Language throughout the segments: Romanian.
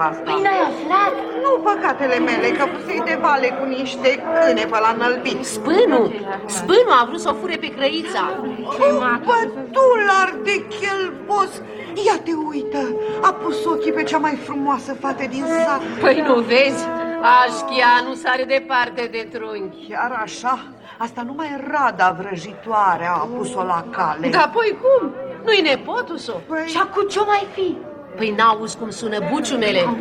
asta? Păi n-ai aflat? Nu păcatele mele, că pusei de vale cu niște câine pe la înălbit. Spânul, spânul a vrut să o fure pe crăița. O pădular de chelbos! Ia te uită, a pus ochii pe cea mai frumoasă fată din sat. Păi nu vezi? Așchia nu sare departe de trunchi. Chiar așa? Asta numai rada vrăjitoare a pus-o la cale. Da, păi cum? Nu-i nepotul său? Păi... Și acum ce mai fi? Păi n-auzi cum sună buciumele?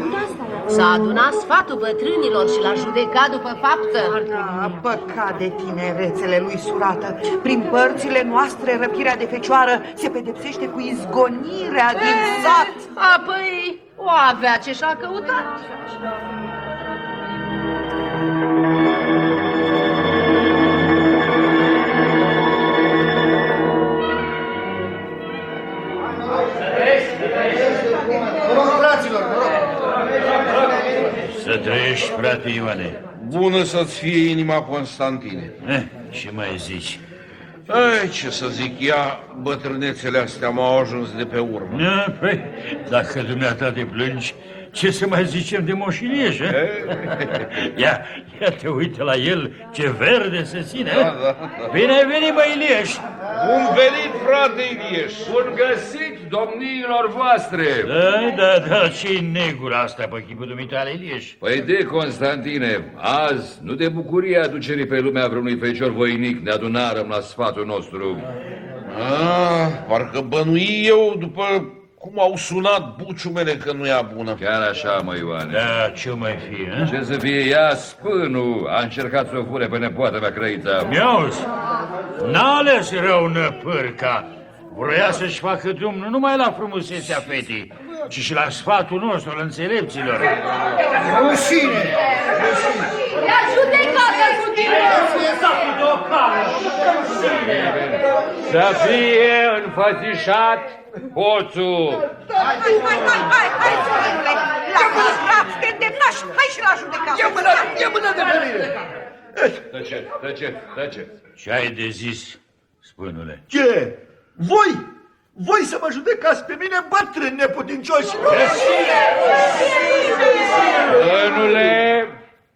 S-a adunat sfatul bătrânilor și l-a judecat după faptă. Da, păcat de tinerețele lui surată. Prin părțile noastre, răpirea de fecioară se pedepsește cu izgonirea din sat. Apoi o avea ce și-a căutat. Trăiești, frate Ioane. Bună să-ți fie inima, Constantine. Eh, ce mai zici? Ei, ce să zic, ea, bătrânețele astea m-au ajuns de pe urmă. Na, păi, dacă dumneata te plângi, ce să mai zicem de moșilieș, eh? Ia, ia te uite la el, ce verde se ține. Da, eh? da, da. Bine ai venit, bă, Ilieș. Bun venit, frate Ilieș! Bun găsit, domniilor voastre! Da, da, da, ce negura asta pe chipul dumitale, Ilieș? Păi de, Constantine, azi, nu de bucurie aducerii pe lumea vreunui fecior voinic, ne adunarăm la sfatul nostru. Ah, parcă bănui eu după cum au sunat buciumele că nu e bună. Chiar așa, mă, Ioane. Da, ce mai fi, eh? Ce să fie ea, spânul, a încercat să o fure pe nepoata mea crăița. Mi-auzi? N-a ales rău năpârca. Vroia să-și facă drum nu numai la frumusețea fetii, ci și la sfatul nostru, al înțelepților. Rușine! Ia judecată cu tine! Să fie înfățișat hoțul. Hai, hai, hai, hai, hai, spânule! Lasă-l praf, te îndemnași, hai și la judecată! Ia mâna, ia mâna de venire! Tăce, tăce, tăce. Ce ai de zis, spânule? Ce? Voi? Voi să mă judecați pe mine bătrâni neputincioși? Bănule,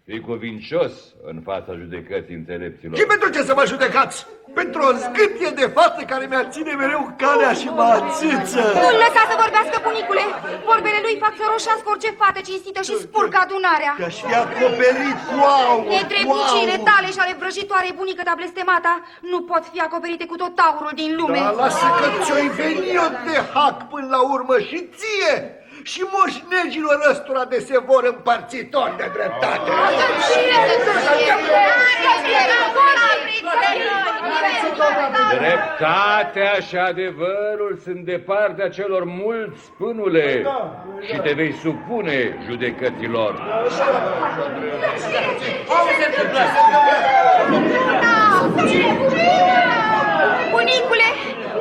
fii cuvincios în fața judecății înțelepților. Și pentru ce să mă judecați? Pentru o zgârie de fată care mi-ar ține mereu calea și mă ațâță. Nu-l lăsa să vorbească, bunicule! Vorbele lui fac să roșească orice fată cinstită și spurcă adunarea. Că-aș fi acoperit cu aur, cu Netrebnicile aur. tale și ale vrăjitoare bunică ta blestemata nu pot fi acoperite cu tot aurul din lume. Dar lasă că ți-o-i veni eu de hac până la urmă și ție și moșnegilor ăstora de se vor împărțitori de dreptate. Dreptatea și adevărul sunt de partea celor mulți, spânule, și te vei supune judecăților. Bunicule,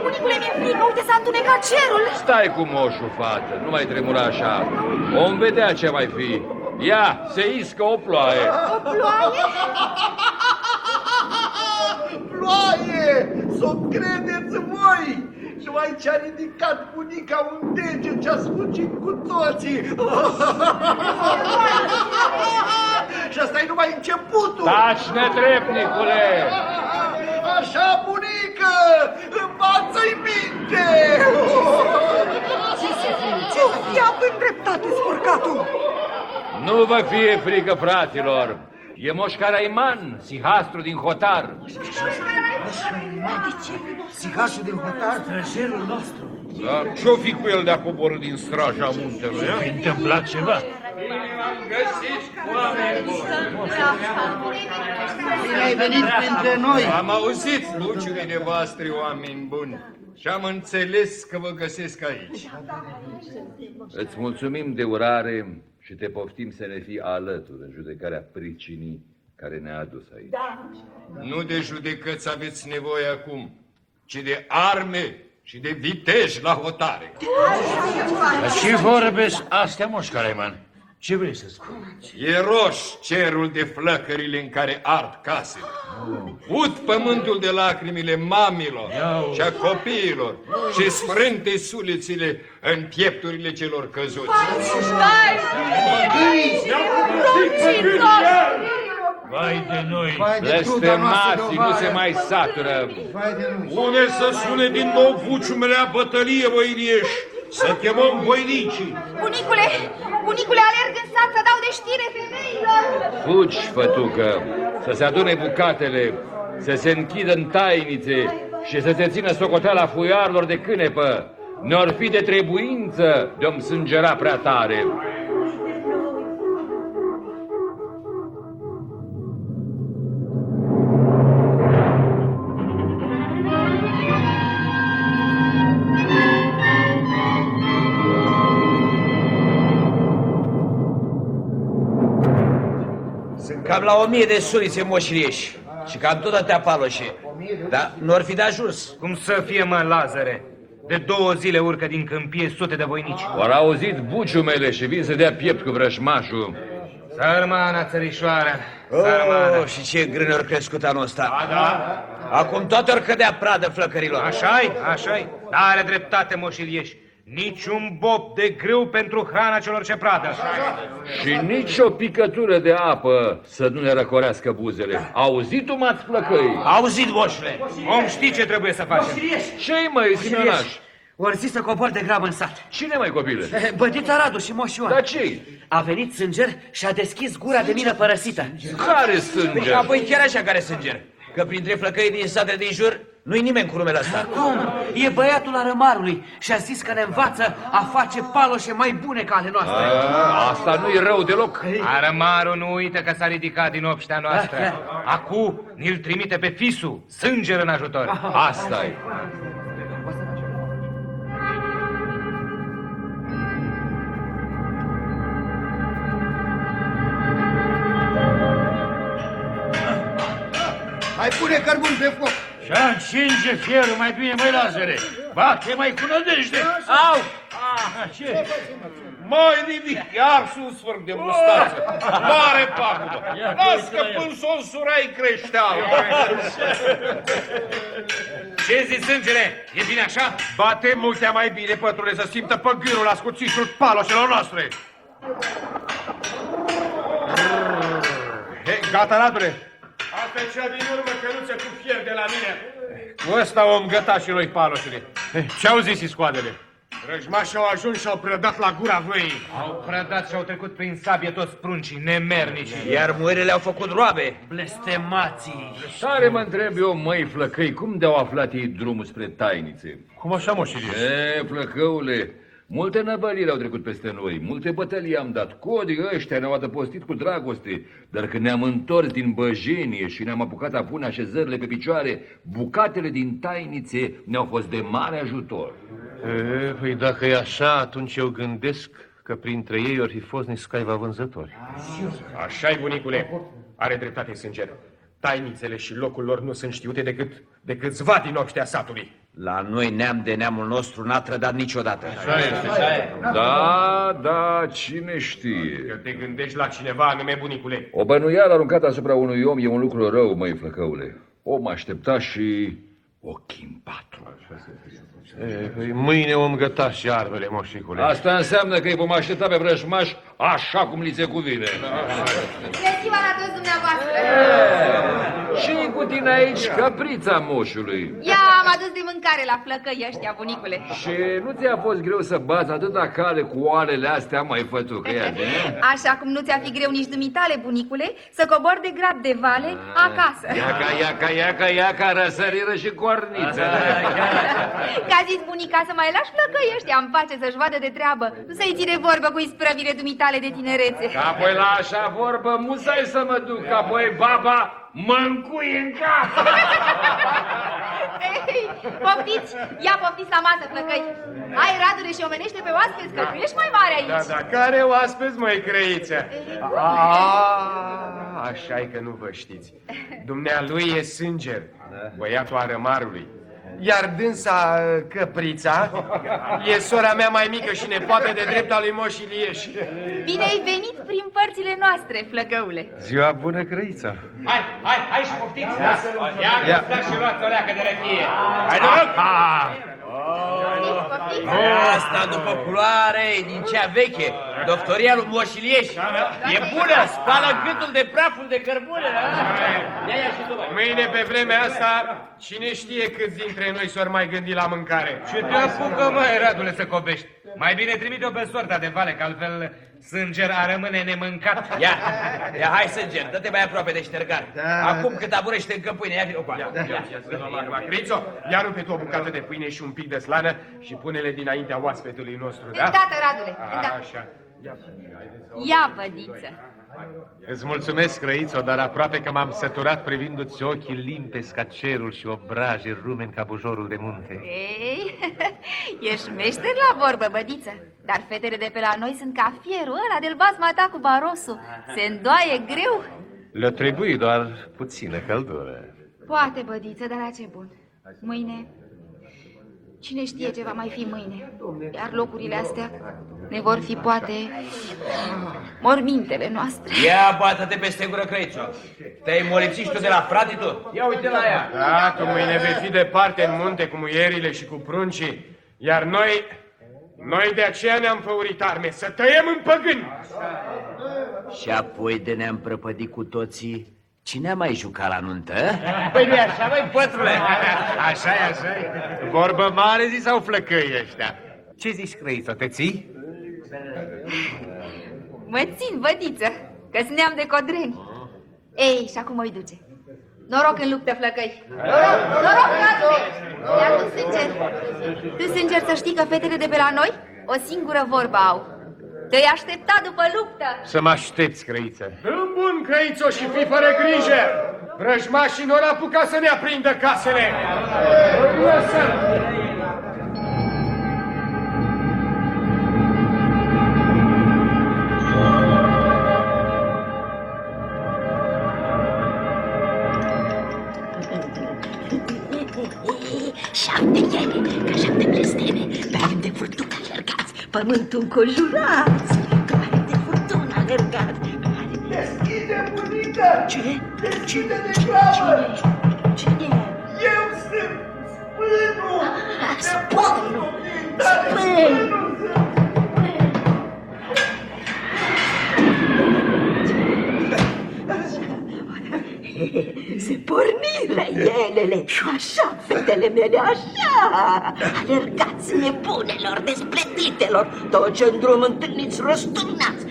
bunicule, mi-e frică, uite s-a întunecat cerul. Stai cu moșul, fată, nu mai tremura așa. Vom vedea ce mai fi. Ia, se iscă o ploaie. O ploaie? Ploaie! Să o credeți voi! Și aici a ridicat bunica un deget și a sfârșit cu toții. și asta e numai începutul. Taci, netrepnicule! Așa, bunică! Învață-i minte! Ce să fie având dreptate, spurcatul? Nu vă fie frică, fraților! E Moș Caraiman, sihastru din Hotar. Sihașul din hotar, trăjerul nostru. Dar ce-o fi cu el de-a coborât din straja muntelui? S-a întâmplat ceva? Bine ai venit printre noi. Am auzit buciurile voastre, oameni buni, și am înțeles că vă găsesc aici. Îți mulțumim de urare și te poftim să ne fii alături în judecarea pricinii care ne-a adus aici. Nu de judecăți aveți nevoie acum, ci de arme și de viteji la hotare. Dar ce vorbesc astea, moș Caraiman? Ce vrei să spui? E roș cerul de flăcările în care ard casele. Ud pământul de lacrimile mamilor și a copiilor și sfrânte sulițile în piepturile celor căzuți. Stai! Runcii noștri! Vai de noi! Blestemații nu se mai satură. Pune să sune din nou buciumelea bătălie, voinieși, să chemăm voinicii. Bunicule, bunicule, alerg în sat să dau de știre femeilor! Fugi, fătucă, să se adune bucatele, să se închidă în tainițe și să se țină socoteala fuiarilor de cânepă. Ne-or fi de trebuință de-om sângera prea tare. Cam la o mie de sulițe moșrieși și cam tot atâtea paloșe. Dar nu ar fi de ajuns. Cum să fie, mă, Lazare? De două zile urcă din câmpie sute de voinici. Au auzit buciumele și vin să dea piept cu vrășmașul. Sărmana, țărișoară, sărmana. Oh, și ce grâne ori crescut anul ăsta. Da, da. Acum toate ori cădea pradă flăcărilor. Așa-i, așa-i. Dar are dreptate, moșilieși. Niciun bob de grâu pentru hrana celor ce pradă. Și nici o picătură de apă să nu ne răcorească buzele. Auzit-o, m-ați flăcăi? Auzit, moșule. Om știi ce trebuie să facem. Ce-i, măi, Simeonaș? Ori zis să cobor de grabă în sat. Cine, mai copile? Bădita Radu și Moș Ioan. Dar ce A venit sânger și a deschis gura de mină părăsită. Care sânge? Apoi chiar așa care sânger. Că printre flăcăii din satele din jur nu-i nimeni cu numele ăsta. Cum? E băiatul arămarului și a zis că ne învață a face paloșe mai bune ca ale noastre. A, asta nu-i rău deloc. Arămarul nu uită că s-a ridicat din obștea noastră. Acu ni-l trimite pe fisul, sânger în ajutor. asta e. Mai pune cărbun pe foc. Și încinge fierul mai bine, mai Lazare. Bate mai cu nădejde. Au! Ah, ce? Mai nimic, iar un sfârc de mustață. Mare pagubă. Las că până s-o însurai creșteală. Ce zici, sângere? E bine așa? Bate multea mai bine, pătrule, să simtă păgârul ascuțișul paloșelor noastre. He, gata, Radule. Asta e cea din urmă căruță cu fier de la mine. Cu ăsta om găta și noi paloșele. Ce-au zis iscoadele? Răjmașii au ajuns și au prădat la gura văii. Au prădat și au trecut prin sabie toți pruncii, nemernici. Iar muirele au făcut roabe. Blestemații. Tare mă întreb eu, măi, flăcăi, cum de-au aflat ei drumul spre tainițe? Cum așa, moșirie? E, flăcăule, multe năbăliri au trecut peste noi, multe bătălii am dat, codii ăștia ne-au adăpostit cu dragoste, dar când ne-am întors din băjenie și ne-am apucat a pune așezările pe picioare, bucatele din tainițe ne-au fost de mare ajutor. E, păi dacă e așa, atunci eu gândesc că printre ei ori fi fost niște scaiva vânzători. Așa-i, bunicule. Are dreptate sânger. Tainițele și locul lor nu sunt știute decât de câțiva din obștea satului. La noi neam de neamul nostru n-a trădat niciodată. Da, da, cine știe. Că te gândești la cineva anume, bunicule. O bănuială aruncată asupra unui om e un lucru rău, măi, flăcăule. Om aștepta și ochii în patru. E, păi mâine om găta și armele, moșicule. Asta înseamnă că îi vom aștepta pe vrăjmaș așa cum li se cuvine. Bună ziua la toți dumneavoastră! și cu tine aici, caprița moșului. Ia, am adus de mâncare la flăcăi ăștia, bunicule. Și nu ți-a fost greu să bați atâta cale cu oalele astea, mai fătucă, ia de? Așa cum nu ți-a fi greu nici dumitale, bunicule, să cobor de grab de vale acasă. Iaca, iaca, iaca, iaca, răsăriră și corniță. Ca zis bunica să mai lași flăcăi ăștia în pace să-și vadă de treabă. Nu să-i ține vorbă cu isprăvire dumitale de tinerețe. Că apoi la așa vorbă, musai să mă duc, că apoi baba mă încuie în cap. Ei, poftiți, ia poftiți la masă, flăcăi. Hai, Radule, și omenește pe oaspeți, că tu ești mai mare aici. Da, da, care oaspeți, măi, creiță? A, așa e că nu vă știți. Dumnealui e sânger, băiatul arămarului. Iar dânsa, căprița, e sora mea mai mică și nepoată de drept al lui Moș Ilieș. Bine ai venit prin părțile noastre, flăcăule. Ziua bună, Crăița. Hai, hai, hai și poftiți! Ia, Ia. ia. și luați o leacă de răchie. Hai, noroc! Poftiți, poftiți. Asta după culoare e din cea veche, doctoria lui Moșilieș. E bună, spală gâtul de praful de cărbune. da? Ia, ia și tu, mai. Mâine pe vremea asta, cine știe câți dintre noi s-or mai gândi la mâncare. Ce te apucă, măi, Radule, să cobești? Mai bine trimite-o pe sorta de vale, că altfel sânger a rămâne nemâncat. Ia, ia, hai sânger, dă-te mai aproape de ștergar. Acum cât aburește încă pâine, ia, opa. Crițo, ia rupe tu o bucată de pâine și un pic de slană și pune-le dinaintea oaspetului nostru, da? Îndată, Radule, îndată. Așa. Ia, vădiță. Îți mulțumesc, Răițo, dar aproape că m-am săturat privindu-ți ochii limpezi ca cerul și obrajii rumeni ca bujorul de munte. Ei, ești meșter la vorbă, bădiță. Dar fetele de pe la noi sunt ca fierul ăla de-l basma ta cu barosul. Se îndoaie greu. Le trebuie doar puțină căldură. Poate, bădiță, dar la ce bun. Mâine... Cine știe ce va mai fi mâine? Iar locurile astea ne vor fi, poate, mormintele noastre. Ia, bată-te peste gură, Crăițo. Te-ai molipsit și tu de la frate tu? Ia uite la ea. Da, tu mâine vei fi departe în munte cu muierile și cu pruncii, iar noi, noi de aceea ne-am făurit arme, să tăiem în păgâni. Și apoi de ne-am prăpădit cu toții, cine a mai jucat la nuntă? Păi nu așa, măi, pătrule? așa e, așa e. Vorbă mare zi sau flăcăi ăștia? Ce zici, Crăiță, te ții? Mă țin, vădiță, că sunt neam de codreni. Ei, și acum îi duce. Noroc în luptă, flăcăi. Noroc, noroc, Radu! Iar tu, Sânger, tu, Sânger, să știi că fetele de pe la noi o singură vorbă au. Te-ai aștepta după luptă. Să mă aștepți, Crăiță. În bun, Crăițo, și fii fără grijă. Vrăjmașii nu au apucat să ne aprindă casele. Lăsă! Șapte iene, ca șapte blesteme, pe de furtucă alergați, pământul înconjurați, Ce? Deschide de gravă! Cine? Cine? Eu sunt spânul! Ah, Spânul! Spânul! Se porniră elele, așa, fetele mele, așa Alergați nebunelor, despletitelor Tot ce în drum întâlniți răsturnați Apa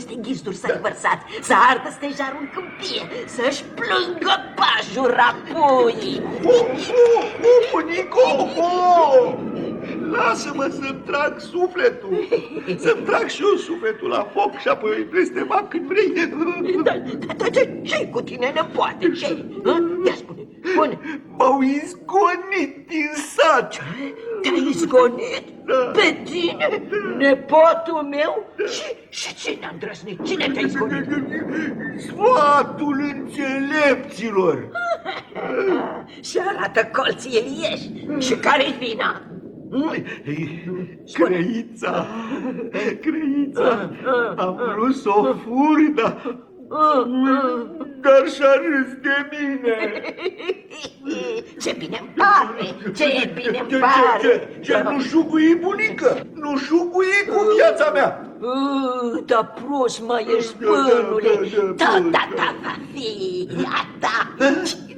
peste ghizduri să-i vărsați Să ardă stejarul în câmpie Să-și plângă pajura puii Oh, oh, oh, bunico, oh! Lasă-mă să-mi trag sufletul! Să-mi trag și eu sufletul la foc și apoi îi blestema când vrei! Dar da, da, ce, ce cu tine, nepoate, ce? Ia spune, spune M-au izgonit din sat! Te-ai izgonit? Da. Pe tine? Nepotul meu? Și, și cine a îndrăznit? Cine te-a izgonit? Sfatul înțelepților! Și arată colții Elieși. Și care-i vina? Crăița, crăița, am vrut să o fur, dar, dar și-a râs de mine. Ce bine-mi pare! Ce bine-mi Ce, ce, pare! ce, ce nu șugui bunică, nu șugui cu viața mea. Uh, Da prost mai ești, Da, da, bănule! da, da, Tot ta va fi a ta!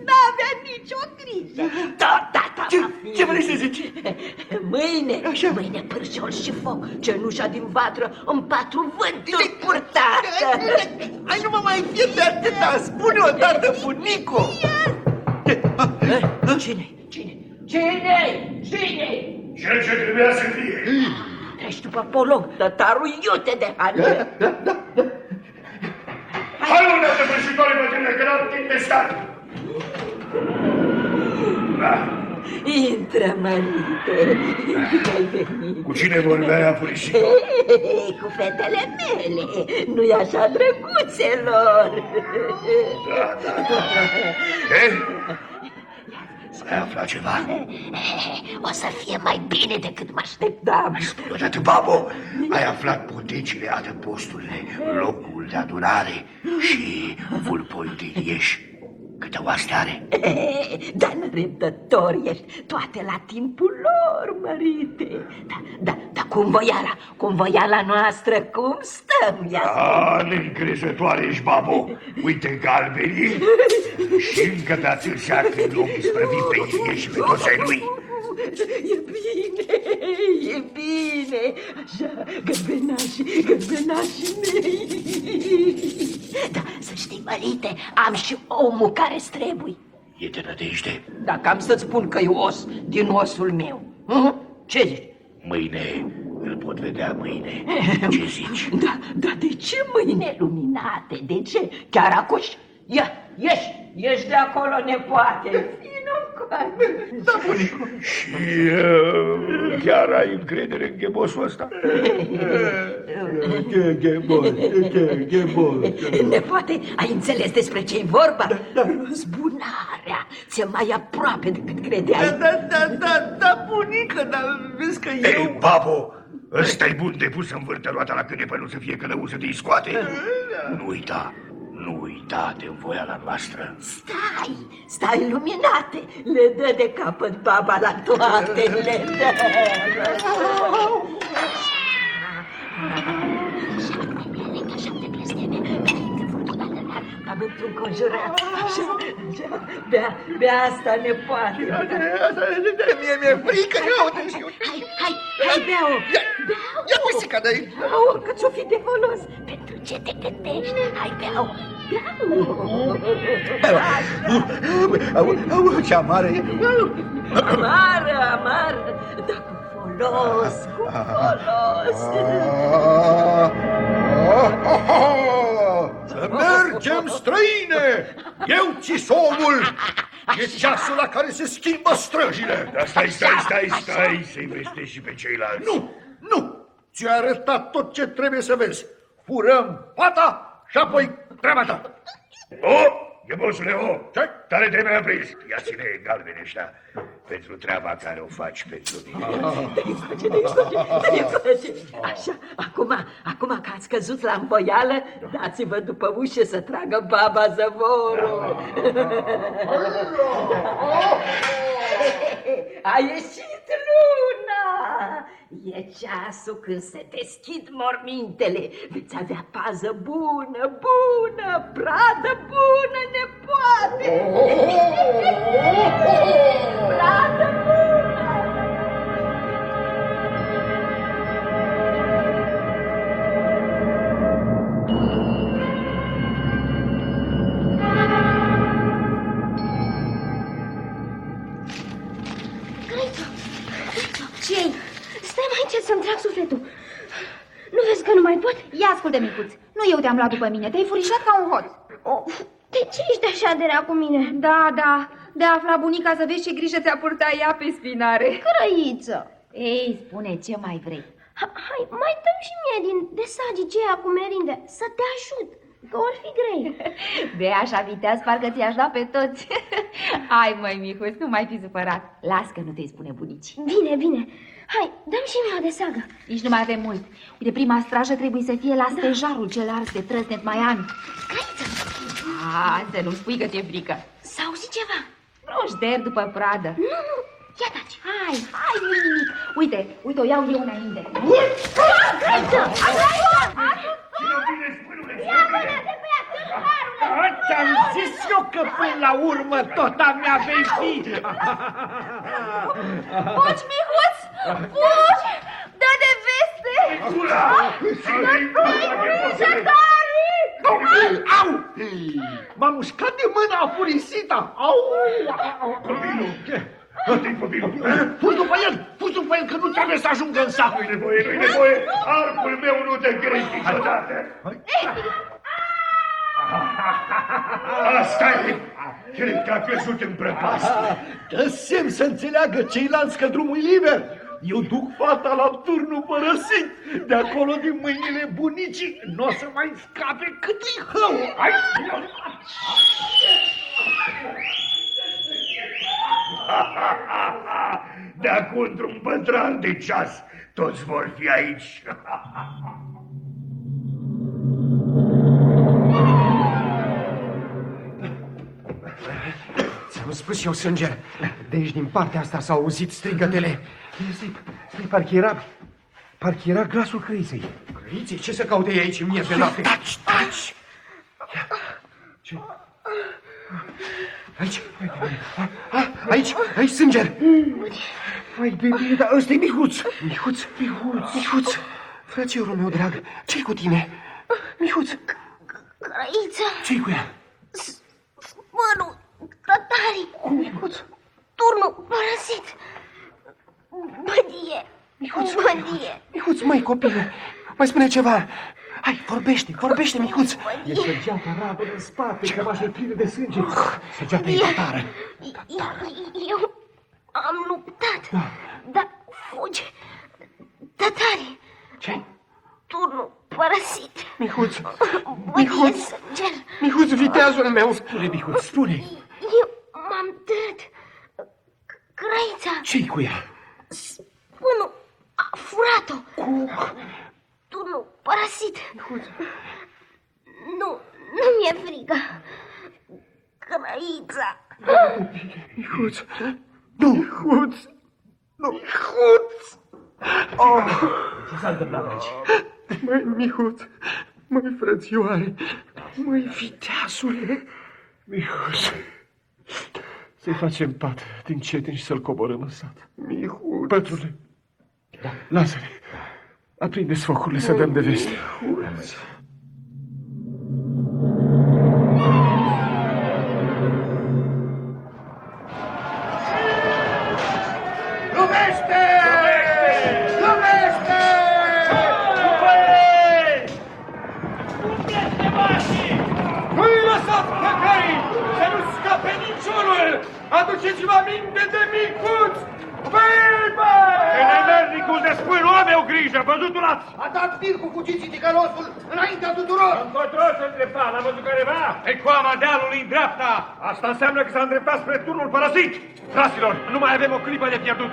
N-avea nicio grijă! Tot ta va Ce, fi! ce vrei să zici? Mâine, Așa. mâine pârșol și foc, cenușa din vatră în patru vânturi purtată! Hai nu mă mai fie de atâta, spune odată, bunico. Cine? Cine? Cine? Cine? Cel ce trebuia să fie. Treci după polog, tătarul iute de hană! Hai una să vrăjitoare bătrână, că n-am timp de stat. Da. Intră, mărite! Bine ai venit! Cu cine vorbea Furisico? Ei, cu fetele mele, nu-i așa drăguțelor? Da, da, da. Eh? Ai aflat ceva? O să fie mai bine decât mă așteptam. Odată, babo, ai aflat potecile adăposturile, locul de adunare și vulpul din ieși. Câte oaste are? Dar nerăbdător ești, toate la timpul lor, mărite. Da, da, da, cum voiala, cum voiala noastră, cum stăm, ia A, neîncrezătoare ești, babo. Uite galbenii și încă pe atâția când l-o isprăvi pe Ilie și pe toți ai lui. E bine, e bine. Așa, găbenașii, găbenașii mei. Da, să știi, mărite, am și omul care trebuie. E de nădejde. Dacă am să-ți spun că e os din osul meu. Hă? Ce zici? Mâine îl pot vedea mâine. Ce zici? Da, da, de ce mâine luminate? De ce? Chiar acuși? Ia, ieși, ieși de acolo, nepoate. Vino încoace. Da, bunicu. Și uh, chiar ai încredere în ghebosul ăsta? Ghebos, ghebos. Nepoate, ai înțeles despre ce-i vorba? Răzbunarea ți-e mai aproape decât credeai. Da, da, da, da, bunică, dar vezi că eu... Ei, babo, ăsta-i bun de pus să învârte roata la câine până nu să fie călăuză de scoate. Nu uita, nu uita de voiala noastră. Stai, stai luminate, le dă de capăt baba la toate, le dă. Am înconjurat, așa, așa, bea, bea asta, nepoate. Mie mi-e frică, eu te știu. Hai, hai, hai, bea-o, bea-o. Ia pisica de aici. Bea-o, că ți-o fi de folos. Pentru ce te gândești? Hai, bea-o, bea-o. Au, au, ce amară e. Amară, amară, dar cu folos, cu folos. Să mergem, străine! Eu ți omul! E ceasul la care se schimbă străjile! Da, stai, stai, stai, stai, să-i vestești și pe ceilalți. Nu, nu! Ți-a arătat tot ce trebuie să vezi. Furăm fata și apoi treaba ta. O, e bosule, o! Ce? Tare te mi-a prins. Ia ține galbene ăștia pentru treaba care o faci pentru mine. Dă-i face, dă-i face, dă-i face. Așa, acum, acum că ați căzut la învoială, dați-vă după ușă să tragă baba zăvorul. A ieșit luna! E ceasul când se deschid mormintele. Veți avea pază bună, bună, pradă bună, nepoate! Pradă să-mi trag sufletul. Nu vezi că nu mai pot? Ia ascultă, micuț, nu eu te-am luat după mine, te-ai furișat ca un hoț. Oh, de ce ești așa de rea cu mine? Da, da, de a afla bunica să vezi ce grijă ți-a purtat ea pe spinare. Grăiță! Ei, spune ce mai vrei. Ha- Hai, mai dăm și mie din desagii ceea cu merinde, să te ajut, că or fi grei. De așa viteaz, parcă ți-aș da pe toți. Hai, măi, micuț, nu mai fi supărat. Las că nu te-i spune bunicii. Bine, bine. Hai, dăm și mie o de sagă. Nici nu mai avem mult. Uite, prima strajă trebuie să fie la stejarul cel ars de trăsnet mai ani. Grăiță! Ah, să nu-mi spui că ți-e frică. S-a auzit ceva? Proșder după pradă. Nu, nu, ia taci. Hai, hai, nu nimic. Uite, uite, o iau eu înainte. Grăiță! Ți-am zis eu că până la urmă tot a mea vei fi. Fugi, micuț! Fugi! Dă de veste! Au! M-a mușcat de mână afurisita! Au! Copilul, Dă-i copilul. Fugi după el! Fugi după el, că nu trebuie să ajungă în sat! Nu-i nevoie, nu-i nevoie. Arcul meu nu te crești niciodată. Asta e. Cred că a căzut în prăpastie. Dă semn să înțeleagă ceilalți că drumul e liber! Eu duc fata la turnul părăsit. De acolo, din mâinile bunicii, nu o să mai scape cât-i hău. Hai! De acum, într-un pătran de ceas, toți vor fi aici. Ți-am spus eu, Sânger. De aici, din partea asta, s-au auzit strigătele. Stai, stai, parcă era... Parcă era glasul crăiței. Crăiței? Ce să caute ei aici în miez de noapte? Taci, taci! Ce? Aici, a, aici, aici, Sânger. Vai de mine, dar ăsta e Mihuț. Mihuț, Mihuț, Mihuț. Frățiorul meu drag, ce cu tine? Mihuț, Crăiță, ce cu ea? mânul, tătarii, Mihuț, turnul părăsit. Bădie, Mihuț, bădie. Mihuț, măi, copile, mai spune ceva. Hai, vorbește, vorbește, Mihuț. E săgeata rabă în spate, cămașa e plină de sânge. Săgeata e tatară. Eu am luptat, dar fuge. Tătarii, Ce? turnul părăsit. Mihuț, Bădie, Mihuț, sânger. Mihuț, viteazul meu. Spune, Mihuț, spune. Eu m-am târât. Crăița, Ce-i cu ea? spânul, a furat-o. Turnul părăsit. Nu, nu mi-e frică. Crăița. Mihuț, nu, Mihuț, nu, Mihuț. Oh. Ce s-a întâmplat aici? Măi, Mihuț, măi, frățioare, măi, viteazule. Mihuț, să-i facem pat din cetin și să-l coborâm în sat. Mihuț. Pătrule, da. lasă-le. Aprinde-ți focurile să dăm de veste. Mihuț. Aminte de micuț! Băi, Nemernicul de spân, o aveau grijă, văzutul ați! A dat tir cu cuțiții ticălosul înaintea tuturor! Încotro să îndrepta, l-a văzut careva? Pe coama dealului în dreapta! Asta înseamnă că s-a îndreptat spre turnul părăsit! Fraților, nu mai avem o clipă de pierdut!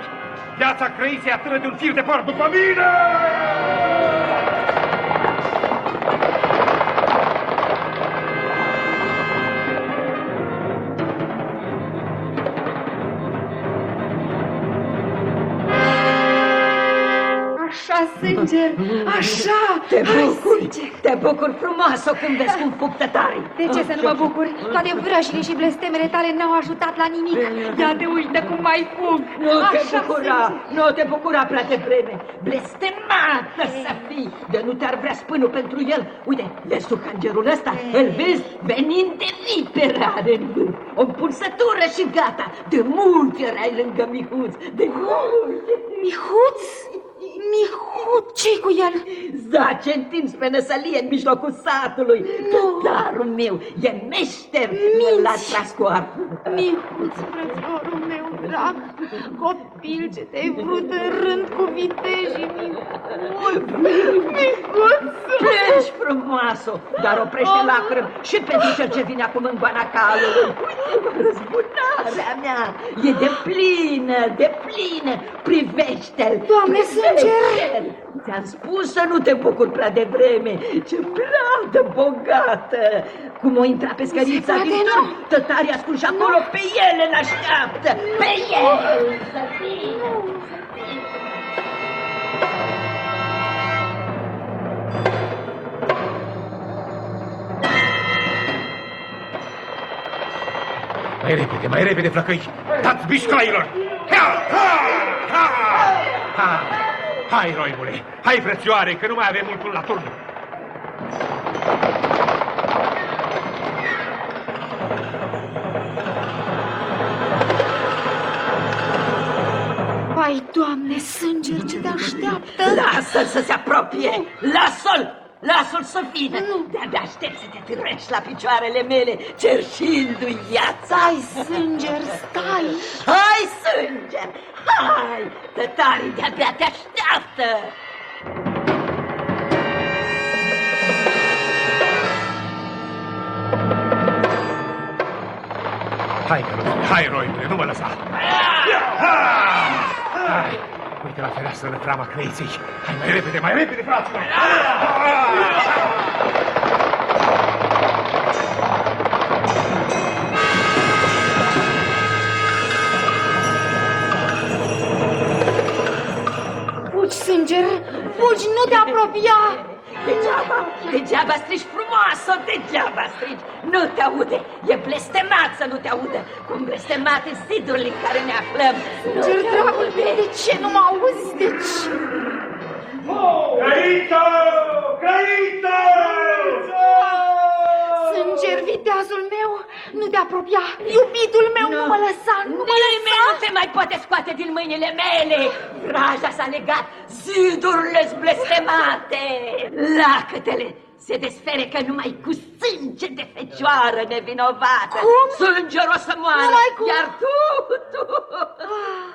Viața crăiței atâră de un fir de păr după mine! Așa, sânger, așa! Te Hai, bucuri, sânger. te bucuri frumoasă cum vezi cum pup tătarii. De ce să nu mă bucur? Toate vrăjile și blestemele tale n-au ajutat la nimic. Ia te uită cum mai fug. Nu te Așa, bucura, sânger. nu te bucura prea devreme. Blestemată să fii, de nu te-ar vrea spânul pentru el. Uite, vezi tu cangerul ăsta? Îl vezi venind de vipere are în vârf. O împulsătură și gata. De mult erai lângă Mihuț, de mult. Mihuț? Mihuț, ce cu el? Zace întins pe năsălie în mijlocul satului. Tătarul meu e meșter, mi l-a tras cu arcul. Mihuț, frățiorul meu drag, copil ce te-ai vrut în rând cu vitejii, Mihuț, Mihuț. Plângi frumoasă, dar oprește lacrimi și pentru cel ce vine acum în goana calului. Uite, răzbunarea mea e de plină, de plină. Privește-l. Doamne, sânge! Ți-am spus să nu te bucuri prea devreme. Ce plată bogată! Cum o intra pe scărița Se din poate, turn, nu? tătarii ascunși acolo, pe ele l-așteaptă. Pe ele! Să fie! Mai repede, mai repede, flăcăi! Dați bișcailor! Ha! Ha! Ha! Ha! Hai, roibule! Hai, frățioare, că nu mai avem mult până la turn! Vai, Doamne, sânger ce te așteaptă! Lasă-l să se apropie! Lasă-l! Lasă-l să vină! De-abia aștept să te târăști la picioarele mele, cerșindu-i viața! Stai, sânger, stai! Hai, sânger! Hai! Tătarii de-abia te așteaptă! Hai, călător, hai, roibule, nu mă lăsa! Hai, uite la fereastră de frama creiței. Hai, mai repede, mai repede, fraților! Fugi, sânger! Fugi, nu te apropia! Degeaba, degeaba strigi frumoasă, degeaba strigi. Nu te aude, e blestemat să nu te audă. Cum blestemate zidurile în care ne aflăm. Nu Cer, te dragul aude. meu, de ce nu mă auzi? De ce? Caito! Caito! Sânger, viteazul meu, nu te apropia! Iubitul meu, nu, mă lăsa, nu mă Nimeni lăsa! nu te mai poate scoate din mâinile mele! Vraja s-a legat, zidurile blestemate! Lacătele se desfere că numai cu sânge de fecioară nevinovată! Cum? Sânger o să moară! Numai cum? Iar tu, tu...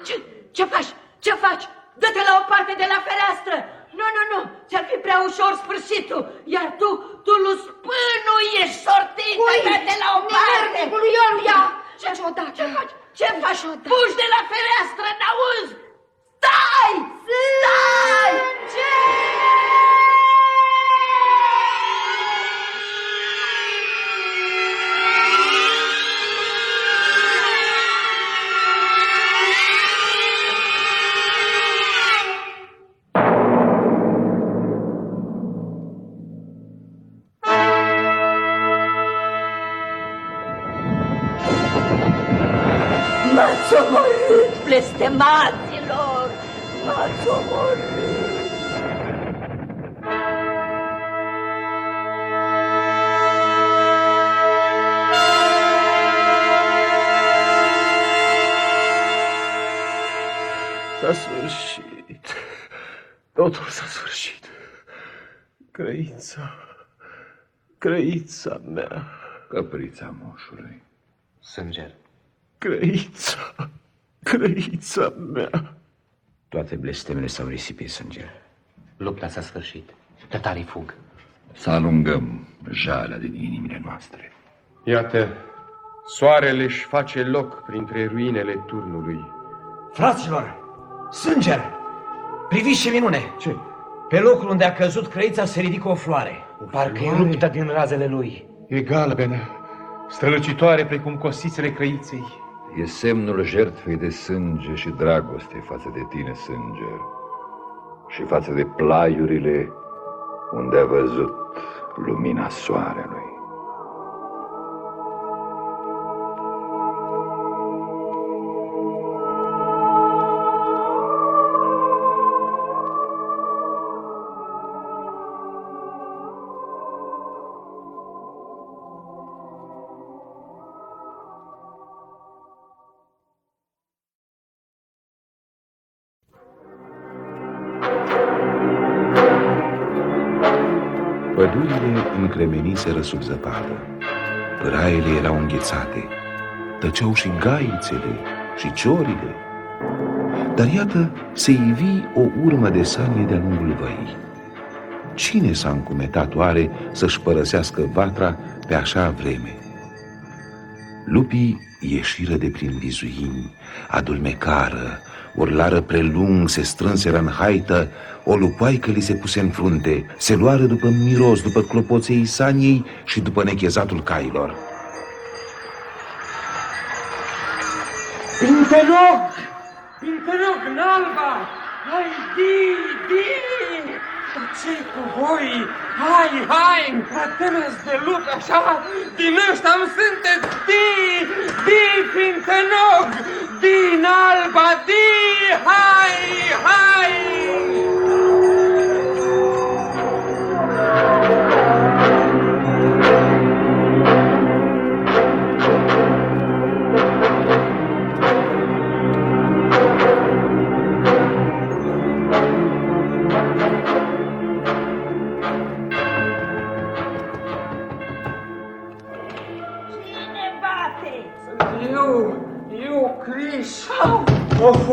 Ce, ce faci? Ce faci? Dă-te la o parte de la fereastră! Nu, nu, nu! Ți-ar fi prea ușor sfârșitul! Iar tu, tu luspânul ești sortit! Dă-te la o parte! Nemernicul Ionuia! Ce, Niciodată! ce faci? Ce faci? Niciodată. Fugi de la fereastră, n-auzi? Stai! Stai! M-ați blestemaților! M-ați omorât! S-a sfârșit. Totul s-a sfârșit. Crăița, crăița mea, Căprița moșului. Sânger. crăița, crăița mea. Toate blestemele s-au risipit, sângele. Lupta s-a sfârșit. Tătarii fug. Să alungăm jalea din inimile noastre. Iată, soarele își face loc printre ruinele turnului. Fraților, sânger! Priviți ce minune! Ce? Pe locul unde a căzut crăița se ridică o floare. Parcă e ruptă din razele lui. E galbenă, strălucitoare precum cosițele crăiței. E semnul jertfei de sânge și dragoste față de tine, sânger, și față de plaiurile unde a văzut lumina soarelui. Încremeniseră sub zăpadă. Pâraiele erau înghețate. Tăceau și gaițele și ciorile. Dar iată, se ivi o urmă de sanie de-a lungul văii. Cine s-a încumetat oare să-și părăsească vatra pe așa vreme? Lupii ieșiră de prin vizuini, adulmecară, urlară prelung, se strânseră în haită, o lupoaică li se puse în frunte, se luară după miros, după clopoței saniei și după nechezatul cailor. Pintenog! Pintenog, Nalba! Hai, di, di! ce cu voi? Hai, hai, temeți de lup așa? Din ăștia îmi sunteți di, di, Pintenog! Din alba, di, hai,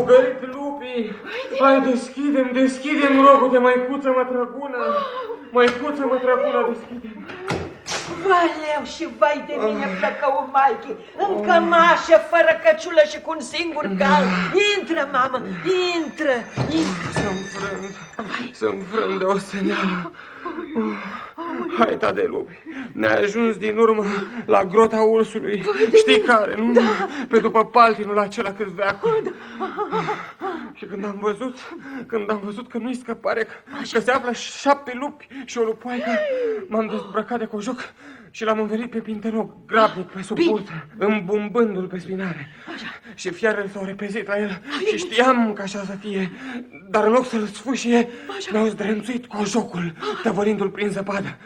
au fugărit lupii. Hai, deschidem, deschidem rogul de măicuță mătrăgună. Măicuță mătrăgună, deschidem. Valeu și vai de mine, plăcău Maichi, în cămașă, fără căciulă și cu un singur cal. Intră, mamă, intră, intră. Sunt frânt, sunt frânt de osteneală. Hai, de lupi, ne-a ajuns din urmă la grota ursului. Știi care, nu? Pe după paltinul acela cât veacu. Și când am văzut, când am văzut că nu-i scăpare, că, că se află șapte lupi și o lupoaică, m-am dezbrăcat de cojoc și l-am învelit pe Pinteroc, grabnic pe sub burtă, îmbumbându-l pe spinare. Și fiarele s-au repezit la el și știam că așa să fie, dar în loc să-l sfâșie, mi-au zdrențuit cojocul, tăvălindu-l prin zăpadă.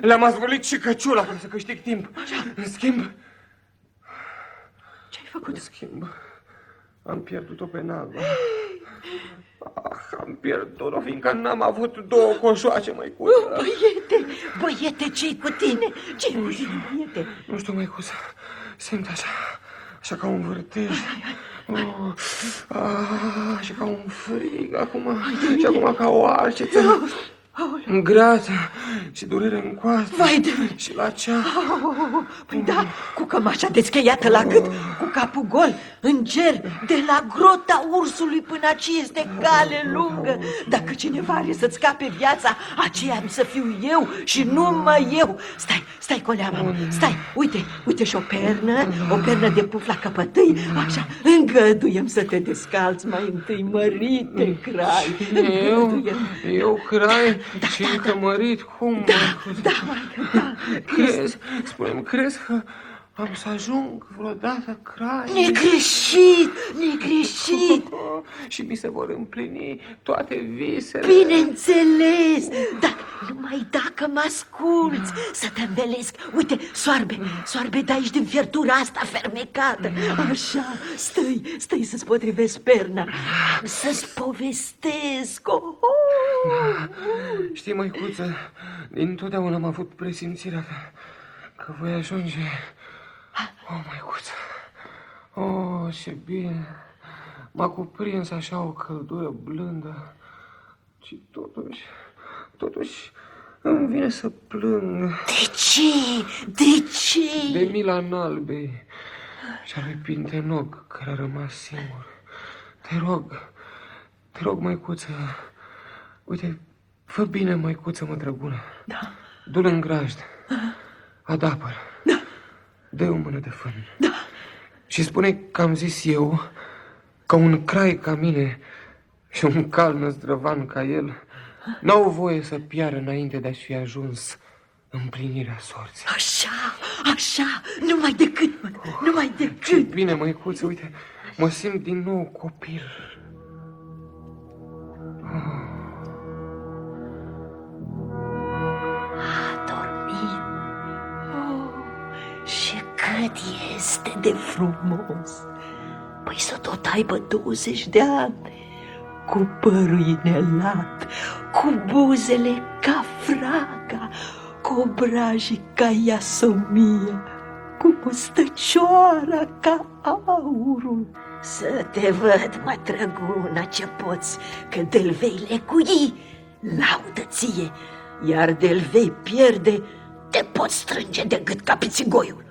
Le-am azvălit și căciula ca să câștig timp. În schimb... Ce-ai făcut? În schimb, am pierdut-o pe nalba. Ah, am pierdut-o, fiindcă n-am avut două coșoace, măicuță. Oh, băiete, băiete, ce-i cu tine? ce-i cu tine, băiete? Nu știu, măicuță, simt așa, așa ca un vârtej. Oh, ah, și ca un frig acum, și acum ca o arcetă. Greață și durere în coastă Vai de și la cea. Păi da, cu cămașa descheiată la gât, cu capul gol, în ger, de la grota ursului până aici este cale lungă. Dacă cineva are să-ți scape viața, aceea am să fiu eu și numai eu. Stai, stai, coleama, stai, uite, uite și o pernă, o pernă de puf la căpătăi, așa, îngăduiem să te descalți mai întâi, mărite, crai. Eu, Îngăduiem. eu, crai, da, și încă mărit, cum? Da, da, maică, da. Crezi, spune crezi că am să ajung vreodată crai? Negreșit, negreșit. și mi se vor împlini toate visele. Bineînțeles, dar numai dacă mă asculți să te învelesc. Uite, soarbe, soarbe de aici din fiertura asta fermecată. Așa, stai, stai să-ți potrivesc perna. Am să-ți povestesc. Oh, oh. Știi, măicuță, din totdeauna am avut presimțirea că, că voi ajunge... O, măicuță, oh, ce bine! M-a cuprins așa o căldură blândă și totuși, totuși îmi vine să plâng. De ce? De ce? De Milan Albei și al lui Pintenog, care a rămas singur. Te rog, te rog, măicuță, uite, fă bine, măicuță, mă drăgună. Da. Du-l în grajd, adapă-l. Da. Dă o mână de fân. Da. Și spune că am zis eu, că un crai ca mine și un cal năzdrăvan ca el n-au voie să piară înainte de a-și fi ajuns împlinirea sorții. Așa, așa, numai decât, mă, numai decât. Ce bine, măicuță, uite, mă simt din nou copil. A cât este de frumos. Păi să tot aibă 20 de ani, cu părul inelat, cu buzele ca fraga, cu obrajii ca iasomia, cu mustăcioara ca aurul. Să te văd, mă, drăguna, ce poți, că de-l vei lecui, laudă ție, iar de-l vei pierde, te poți strânge de gât ca pițigoiul.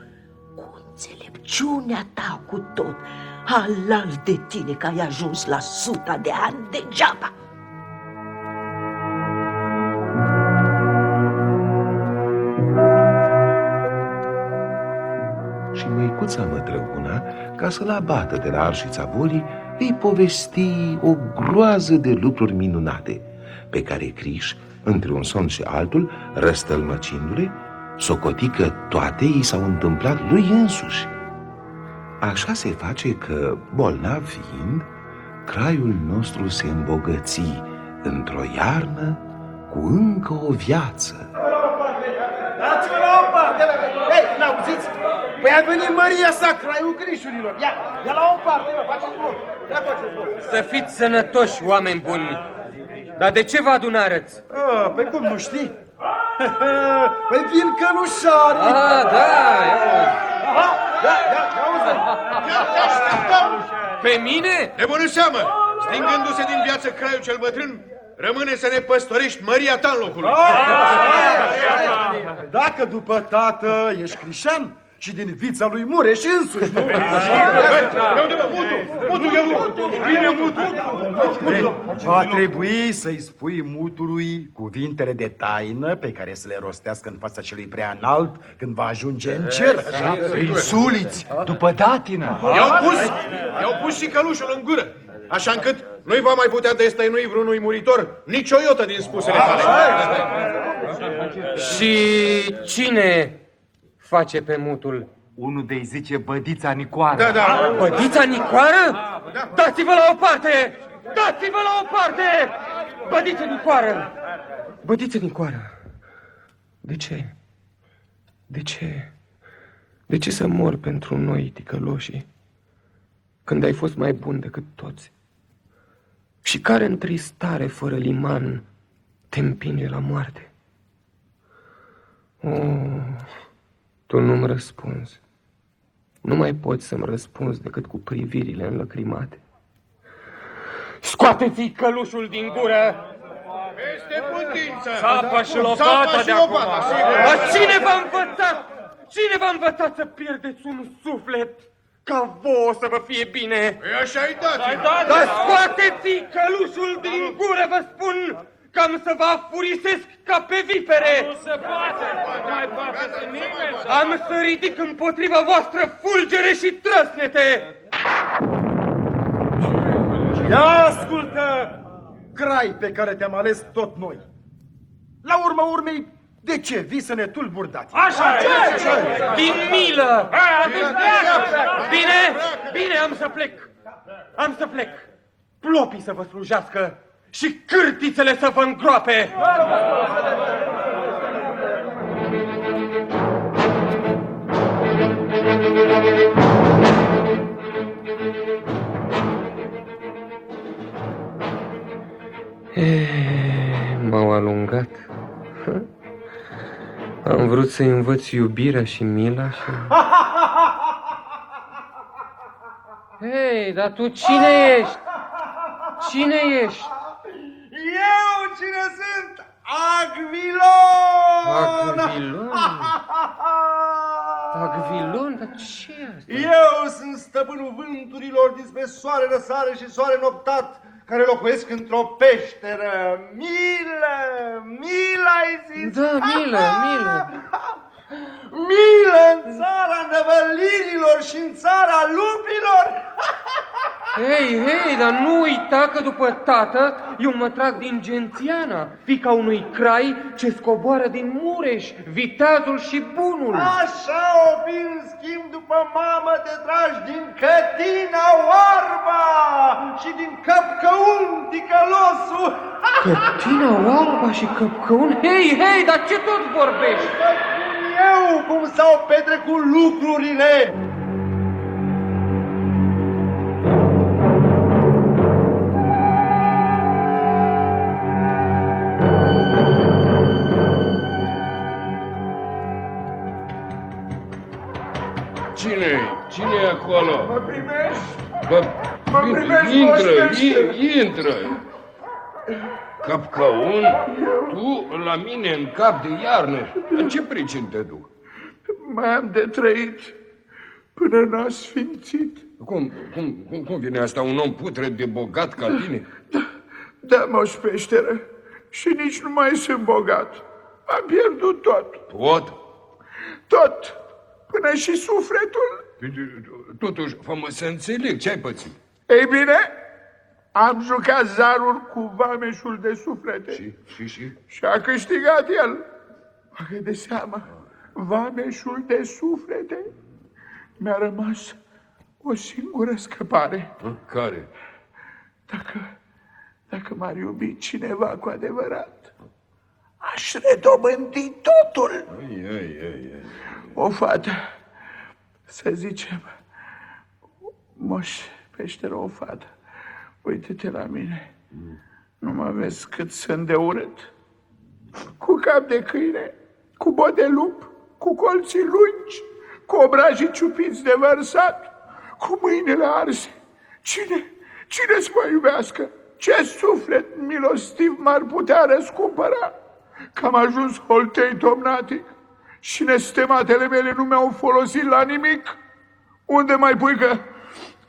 Cu înțelepciunea ta cu tot, halal de tine că ai ajuns la suta de ani degeaba. Și măicuța mătrăguna, ca să-l abată de la arșița bolii, îi povesti o groază de lucruri minunate, pe care Criș, între un somn și altul, răstălmăcindu-le, socoti că toate i s-au întâmplat lui însuși. Așa se face că, bolnav fiind, craiul nostru se îmbogăți într-o iarnă cu încă o viață. Dați-vă la o parte! Hei, n-auziți? Păi a venit Maria sa, craiul grișurilor. Ia, ia la o parte, mă, faceți loc. Ia faceți loc. Să fiți sănătoși, oameni buni. Dar de ce vă adunarăți? Ah, pe cum nu știi? Păi vin călușari. Ah, da, ia Aha, ia, ia, ia uzi. Pe mine? De bună seamă! Stingându-se din viață craiul cel bătrân, rămâne să ne păstorești măria ta în locul lui. Dacă după tată ești crișan și din vița lui Mureș însuși, nu? Va trebui să-i spui mutului cuvintele de taină pe care să le rostească în fața celui prea înalt când va ajunge în cer. așa? Insuliți, după datină. I-au pus, i-au pus și călușul în gură, așa încât nu-i va mai putea destăinui vreunui muritor nici o iotă din spusele tale. Și cine face pe mutul? Unul de-i zice bădița Nicoară. Da, da. Bădița Nicoară? Dați-vă la o parte! Dați-vă la o parte! Bădiță Nicoară! Bădiță Nicoară! De ce? De ce? De ce să mor pentru noi, ticăloșii, când ai fost mai bun decât toți? Și care întristare fără liman te împinge la moarte? Oh, tu nu-mi răspunzi. Nu mai poți să-mi răspunzi decât cu privirile înlăcrimate. Scoateți-i călușul din gură! Este putință. Țapa și Țapa lopata și de acum! lopata, sigur. Dar cine v-a învățat? Cine v-a învățat să pierdeți un suflet ca vouă să vă fie bine? Păi așa-i dat. Dar scoateți-i călușul din gură, vă spun, că am să vă afurisesc ca pe vipere! Nu se poate! Nu mai poate să nimeni! Am să ridic împotriva voastră fulgere și trăsnete! Ia ascultă, crai pe care te-am ales tot noi. La urma urmei, de ce vii să ne tulburi dați? Așa e! Din milă! Bine, bine, am să plec! Am să plec! Plopii să vă slujească și cârtițele să vă îngroape! Eh, M-au alungat. Am vrut să-i învăț iubirea și mila și... Hei, dar tu cine ești? Cine ești? Eu cine sunt? Agvilon! Agvilon? Agvilon? Dar ce e asta? Eu sunt stăpânul vânturilor dinspre soare răsare și soare noptat, care locuiesc într-o peșteră. Milă! Milă ai zis? Da, milă, milă. Milă în țara năvălirilor și în țara lupilor! Hei, hei, dar nu uita că după tată eu mă trag din Gențiana, fica unui crai ce scoboară din Mureș, viteazul și bunul. Așa o fi în schimb după mamă te tragi din Cătina Oarba și din Căpcăun ticălosul. Cătina oarba și căpcăun? Hei, hei, dar ce tot vorbești? Eu cum s-au petrecut lucrurile. Bă, Mă intră, primești, intră, moștește? i- intră. Capcaun, tu la mine în cap de iarnă. În ce pricini te duc? Mai am de trăit până n-a sfințit. Cum, cum, cum, cum vine asta un om putred de bogat ca tine? Da, moș peșteră, și nici nu mai sunt bogat. Am pierdut tot. Tot? Tot. Până și sufletul. Totuși, fă-mă să înțeleg ce ai pățit. Ei bine, am jucat zaruri cu vameșul de suflete. Și, și, și? Și a câștigat el. Bagă de seamă, vameșul de suflete mi-a rămas o singură scăpare. Hă? Care? Dacă, dacă m-ar iubi cineva cu adevărat, aș redobândi totul. Ai, ai, ai, ai. O fată, să zicem, moș peșteră o fată, uite-te la mine, nu mă vezi cât sunt de urât, cu cap de câine, cu bot de lup, cu colții lungi, cu obrajii ciupiți de vărsat, cu mâinile arse. Cine, cine să mă iubească? Ce suflet milostiv m-ar putea răscumpăra? Că am ajuns holtei tomnatic și nestematele mele nu mi-au folosit la nimic. Unde mai pui că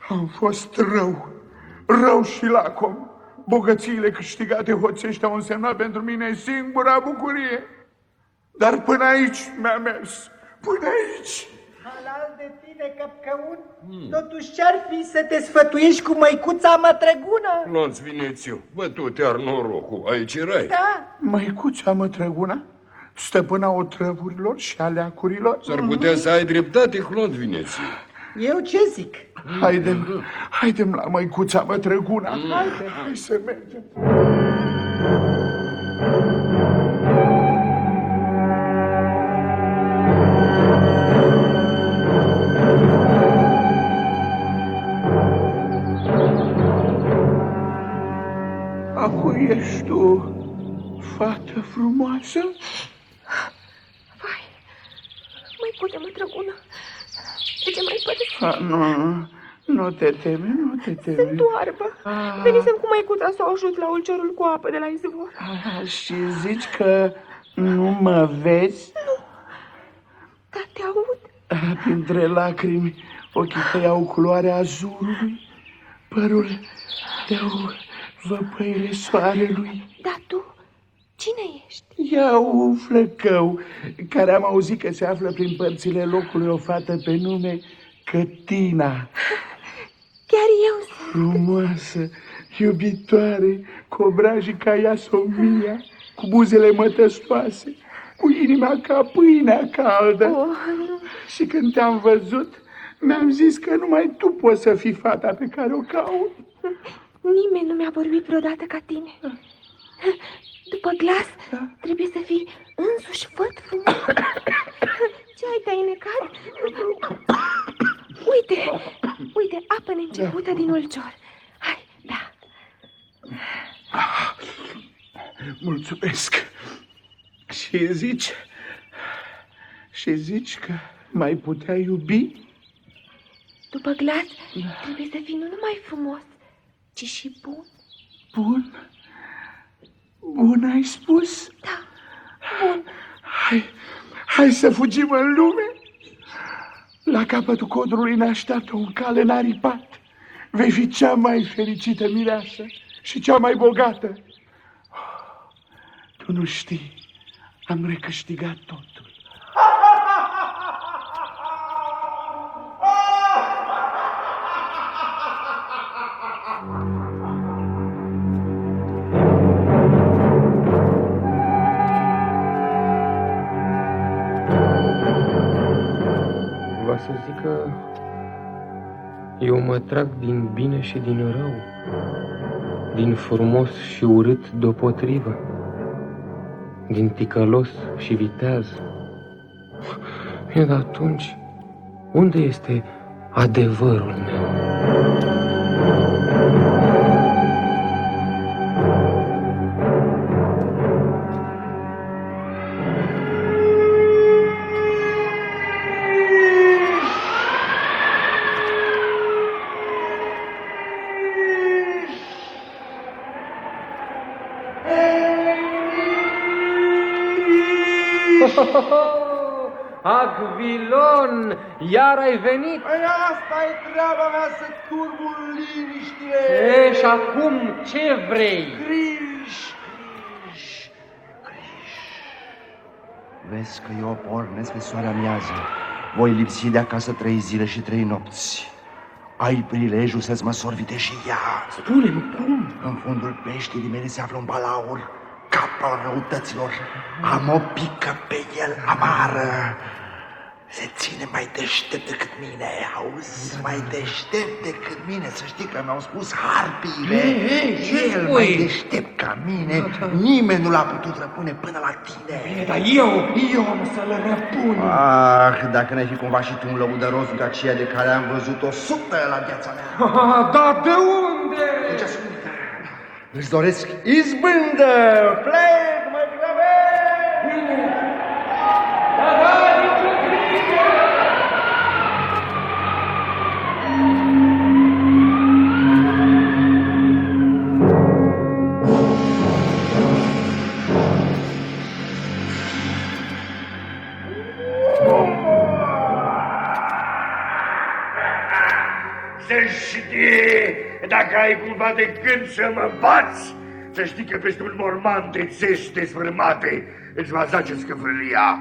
am fost rău, rău și lacom. Bogățiile câștigate hoțești au însemnat pentru mine singura bucurie. Dar până aici mi-a mers, până aici. Halal de tine, căpcăun. Totuși ce-ar fi să te sfătuiești cu măicuța mătrăgună? Luați Vinețiu, bă, tu te-ar norocul, aici erai. Da. Măicuța mătrăguna, stăpâna otrăvurilor și aleacurilor. S-ar putea să ai dreptate, Clod Vinețiu. Eu ce zic? Haidem, haidem la măicuța mătrăguna. Haide, hai să mergem. Acu ești tu, fată frumoasă? Vai, măicuțe mă drăgună, de ce mai părăsit? A, nu, nu te teme, nu te teme. Sunt oarbă. Venisem cu măicuța să o ajut la ulcerul cu apă de la izvor. Ah, și zici că nu mă vezi? Dar te aud. Ah, Printre lacrimi, ochii tăi au culoarea azurului, părul tău văpăile soarelui. Dar tu, cine ești? Iau flăcău, care am auzit că se află prin părțile locului o fată pe nume Cătina. Chiar eu sunt. Frumoasă, iubitoare, cu obrajii ca iasomia, cu buzele mătăstoase, cu inima ca pâinea caldă. Oh, Și când te-am văzut, mi-am zis că numai tu poți să fii fata pe care o caut. Nimeni nu mi-a vorbit vreodată ca tine. După glas, trebuie să fii însuși făt frumos. Ce ai te-ai necat? Uite, uite, apă neîncepută din ulcior. Hai, da. Mulțumesc. Și zici, și zici că mai putea iubi? După glas, trebuie să fii nu numai frumos, ci și bun. Bun? Bun ai spus? Da, bun. Hai, hai să fugim în lume. La capătul codrului ne așteaptă un cal înaripat. Vei fi cea mai fericită mireasă și cea mai bogată. Tu nu știi, am recâștigat totul. Zic că eu mă trag din bine și din rău, din frumos și urât deopotrivă, din ticălos și viteaz. E, dar atunci, unde este adevărul meu? Agvilon, iar ai venit? Păi asta e treaba mea să turbul liniștile. E, și acum ce vrei? Griș. Vezi că eu pornesc pe soarea miază. Voi lipsi de acasă trei zile și trei nopți. Ai prilejul să-ți măsori viteșia. Spune-mi cum? În fundul peștii mele se află un balaur, cap al răutăților. Am o pică pe el amară. Se ține mai deștept decât mine, auzi? Mai deștept decât mine, să știi că mi-au spus harpiile. Ei, ei, ce El spui? mai deștept ca mine, nimeni nu l-a putut răpune până la tine. Bine, dar eu, eu am să-l răpun. Ah, dacă n-ai fi cumva și tu un lăudăros ca aceea de care am văzut o sută la viața mea. Ah, Dar de unde? Deci ascultă, îți doresc izbândă, plec mai Dacă ai cumva de gând să mă bați, să știi că peste un morman de țește sfârmate îți va zace scăfălia.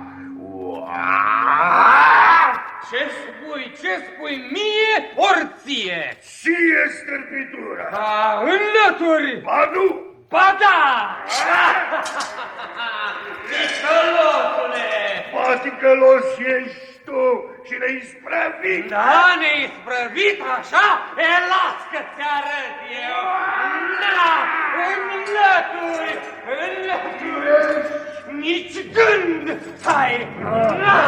Ce spui? Ce spui? Mie ori ție? Ție stârpitura! A, înlături! Ba nu! Ba da! Ticălosule! Paticălos ești tu și neisprăvit! Da, neisprăvit, așa? E, las că ți arăt eu! Na, înlături! Înlături! Nici gând! Hai! Na!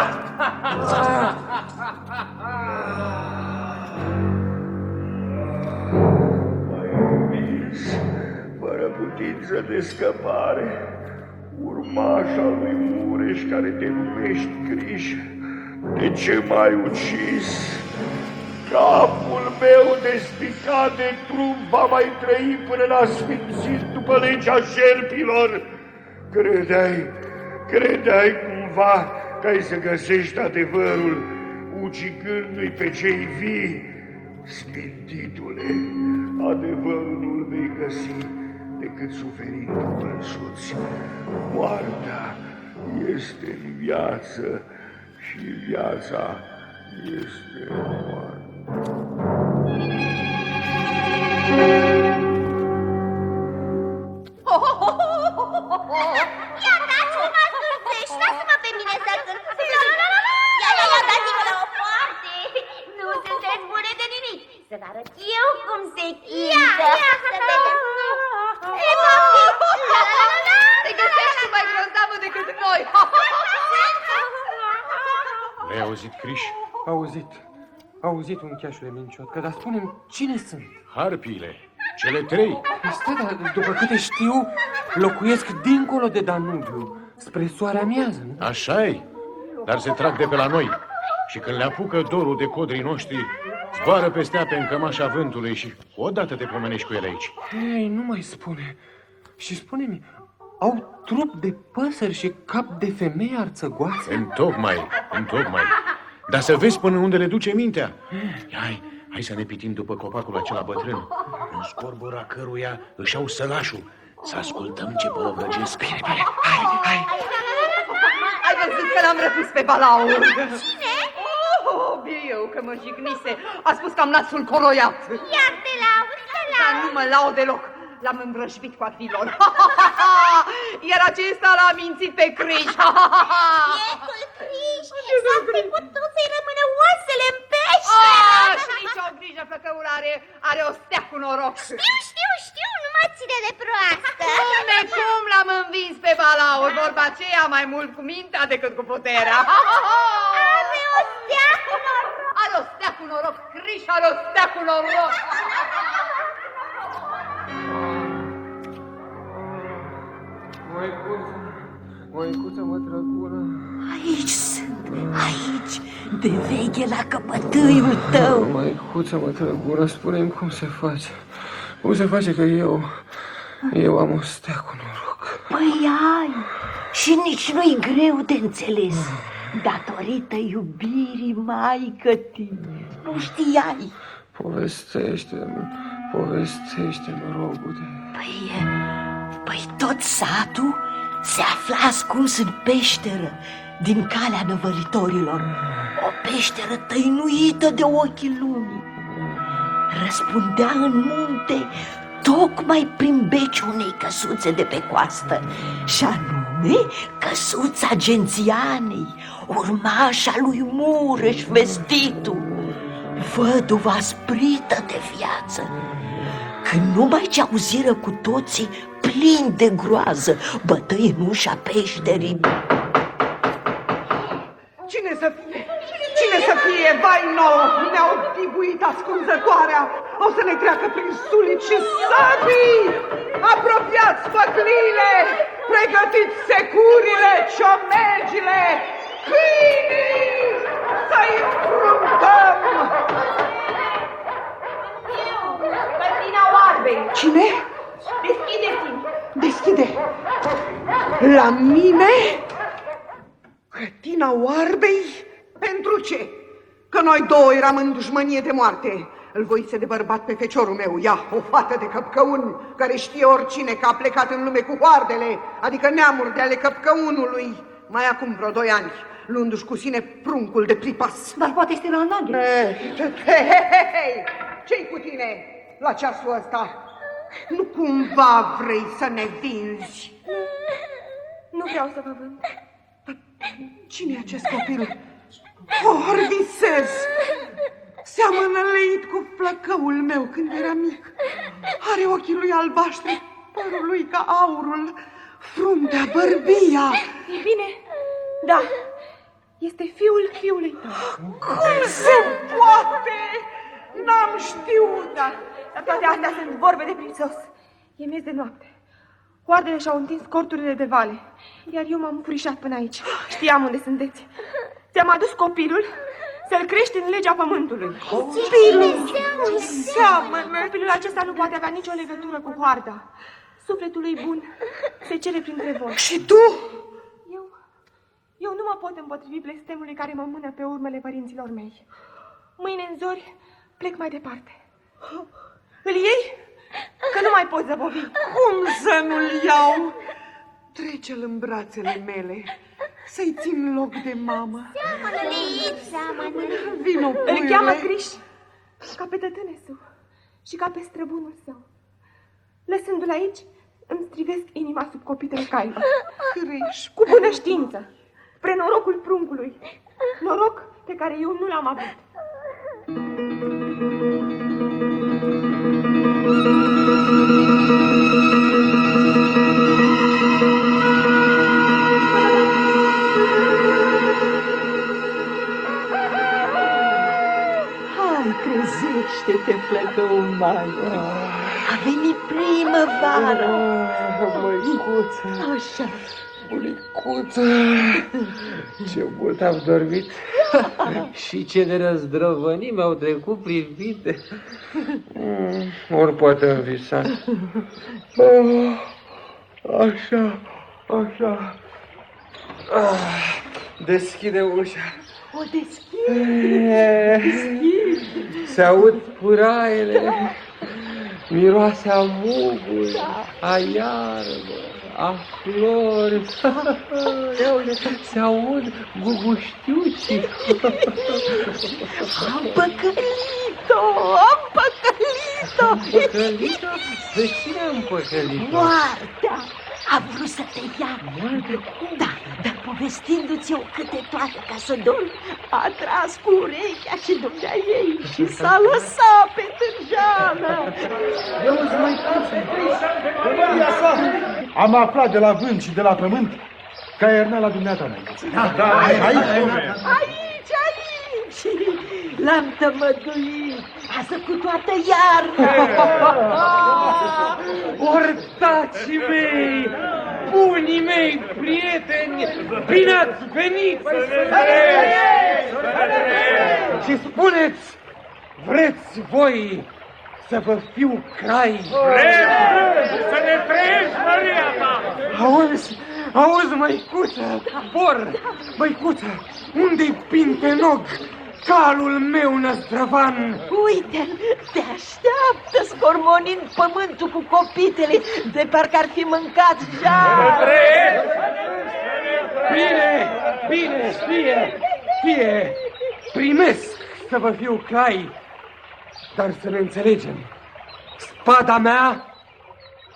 fără putință de scăpare, urmașa lui Mureș care te numești Criș, de ce m-ai ucis? Capul meu despicat de trup va mai trăi până la sfințit după legea șerpilor. Credeai, credeai cumva că ai să găsești adevărul ucigându-i pe cei vii? Smintit-ule, adevărul nu-l vei găsi decât suferind tu însuți. Moartea este în viață și viața este moarte. Ia dați-mă, mă stârpești, lasă-mă pe mine să cânt. La, la, la, la, la. Ia, ia, ia, dați-mă la o parte. Nu sunteți bune de nimic. Să vă arăt eu cum se cântă. Ia, ia, Să vedem. E, poftim! La, la, la, la. Te găsești tu mai grozavă decât noi! L-ai auzit, Criș? Auzit, auzit un cheașule minciotcă, dar spune-mi, cine sunt? Harpiile, cele trei. Stai, dar după câte știu, locuiesc dincolo de Danubiu, spre soarea miază, nu? așa e, dar se trag de pe la noi. Și când le apucă dorul de codrii noștri, zboară peste ape în cămașa vântului și odată te pomenești cu ele aici. Ei, nu mai spune. Și spune-mi, au trup de păsări și cap de femei arțăgoase? Întocmai, întocmai. Dar să vezi până unde le duce mintea. Hai, hai să ne pitim după copacul acela bătrân, în scorbura căruia își au sălașul. Să ascultăm ce pălăvrăgesc. Bine, bine, hai, hai. Ai văzut că l-am răpus pe balaur? Cine? Oh, eu că mă jignise. A spus că am nasul coroiat. Iar te laud, te Dar laud. nu mă laud deloc. L-am îmbrășbit cu atilor. Iar acesta l-a mințit pe Criș. Bietul Criș, s-a fi putut să-i rămână oasele în pește. Ah, și nici o grijă, făcăul are, are o stea cu noroc. Știu, știu, știu, nu mă ține de proastă. Cum necum l-am învins pe balaur, vorba aceea mai mult cu mintea decât cu puterea. Are o stea cu noroc. Are o stea cu noroc, Criș are o stea cu noroc. Măicuță, măicuță, mă drăgulă. Aici sunt, aici, de veche la căpătâiul tău. Măicuță, mă drăgulă, spune-mi cum se face. Cum se face că eu, eu am o stea cu noroc. Păi ai, și nici nu-i greu de înțeles. Datorită iubirii maică tine. Nu știai. Povestește-mi, povestește-mi, rogute. Păi, păi tot satul se afla ascuns în peșteră din calea năvăritorilor. O peșteră tăinuită de ochii lumii. Răspundea în munte tocmai prin beci unei căsuțe de pe coastă, și anume căsuța gențianei, urmașa lui Mureș vestitul, văduva sprită de viață. Când numai ce auziră cu toții, plini de groază, bătăi în ușa peșterii. Cine să fie? Cine să fie? Vai nou! Ne-au dibuit ascunzătoarea! O să ne treacă prin sulici și sabii! Apropiați făclile! Pregătiți securile, ciomegile, câinii! Să-i înfruntăm! Cătina oarbei! Cine? Deschide-ți! Deschide! La mine? Cătina oarbei? Pentru ce? Că noi două eram în dușmănie de moarte. Îl voi ține de bărbat pe feciorul meu. Ia, o fată de căpcăun, care știe oricine că a plecat în lume cu hoardele, adică neamuri de ale căpcăunului, mai acum vreo doi ani, luându-și cu sine pruncul de pripas. Dar poate este la naghe. Hei, hei, hei, ce-i cu tine la ceasul ăsta? Nu cumva vrei să ne vinzi? Nu vreau să vă vând. Cine e acest copil? Oh, visez! Seamănă leit cu flăcăul meu când era mic. Are ochii lui albaștri, părul lui ca aurul, fruntea, bărbia. E bine, da, este fiul fiului tău. Cum se poate? N-am știut. Da, dar toate astea sunt vorbe de prițos. E miez de noapte. Coardele și-au întins corturile de vale, iar eu m-am furișat până aici. Știam unde sunteți. Ți-am adus copilul să-l crești în legea pământului. Copilul? Seamănă! Copilul acesta nu poate avea nicio legătură cu hoarda. Sufletul lui bun se cere printre voi. Și tu? Eu, eu nu mă pot împotrivi blestemului care mă mână pe urmele părinților mei. Mâine în zori plec mai departe. Îl iei? Că nu mai pot zăbovi. Cum să nu-l iau? Trece-l în brațele mele, să-i țin loc de mamă. Seamănă, Leit, seamănă. Vino, Îl puiule. cheamă Criș ca pe tătânesul și ca pe străbunul său. Lăsându-l aici, îmi strivesc inima sub copitele cailor. Criș, Cu bună știință, spre norocul pruncului. Noroc pe care eu nu l-am avut. Hai, trezește-te, flăcău mare. A venit primăvara. Măicuță, Așa. Bunicuță, ce mult am dormit și ce de răzdrăvănii mi-au trecut privite. Mm, ori poate am visat. Oh, așa, așa. Ah, deschide ușa. O deschid. Eh, Se aud puraiele, miroase a muguri, a iarbă, a flori. Se aud guguștiucii. Am păcălit-o, am păcălit-o. Păcălit-o? De cine am păcălit-o? Moartea a vrut să te ia. Da, dar povestindu-ți eu câte toate ca să dormi, a tras cu urechea și dumnea ei și s-a lăsat pe târjeală. Auzi, măicuță, Maria sa, am aflat de la vânt și de la pământ că ai ierna la dumneata, măicuță. Da, da, Aici, aici. aici, aici. L-am tămăduit. Azi cu toată iarna. Ortacii mei, bunii mei, prieteni, bine ați venit! Și spuneți, vreți voi să vă fiu crai? Vrem să ne trăiești, Maria ta! Auzi, auzi, măicuță, por, măicuță, unde-i Pintenog, calul meu năzdrăvan? Uite, te așteaptă scormonind pământul cu copitele de parcă ar fi mâncat jar. Bine, bine, fie, fie, primesc să vă fiu cai, dar să ne înțelegem. Spada mea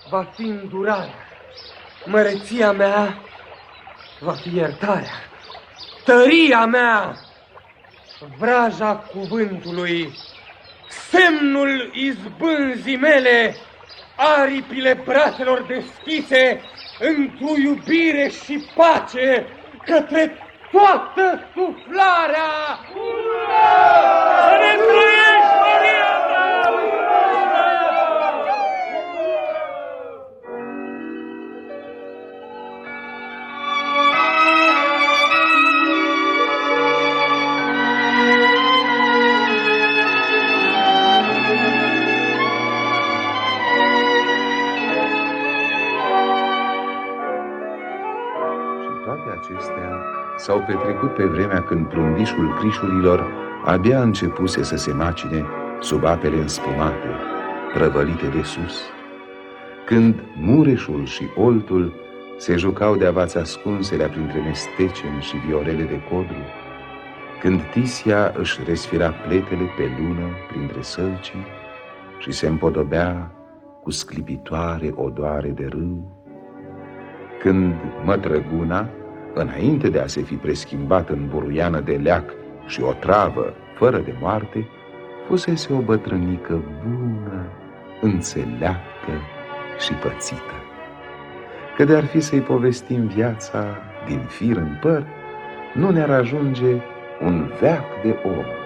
va fi îndurarea, măreția mea va fi iertarea, tăria mea, vraja cuvântului, semnul izbânzii mele, aripile brațelor deschise, într-o iubire și pace către toată suflarea! Să ne trăiești, s-au petrecut pe vremea când prundișul crișurilor abia începuse să se macine sub apele înspumate, prăvălite de sus, când mureșul și oltul se jucau de avați ascunselea printre mesteceni și viorele de codru, când Tisia își resfira pletele pe lună printre sălcii și se împodobea cu sclipitoare odoare de râu, când mătrăguna, înainte de a se fi preschimbat în buruiană de leac și o travă fără de moarte, fusese o bătrânică bună, înțeleaptă și pățită. Că de-ar fi să-i povestim viața din fir în păr, nu ne-ar ajunge un veac de om.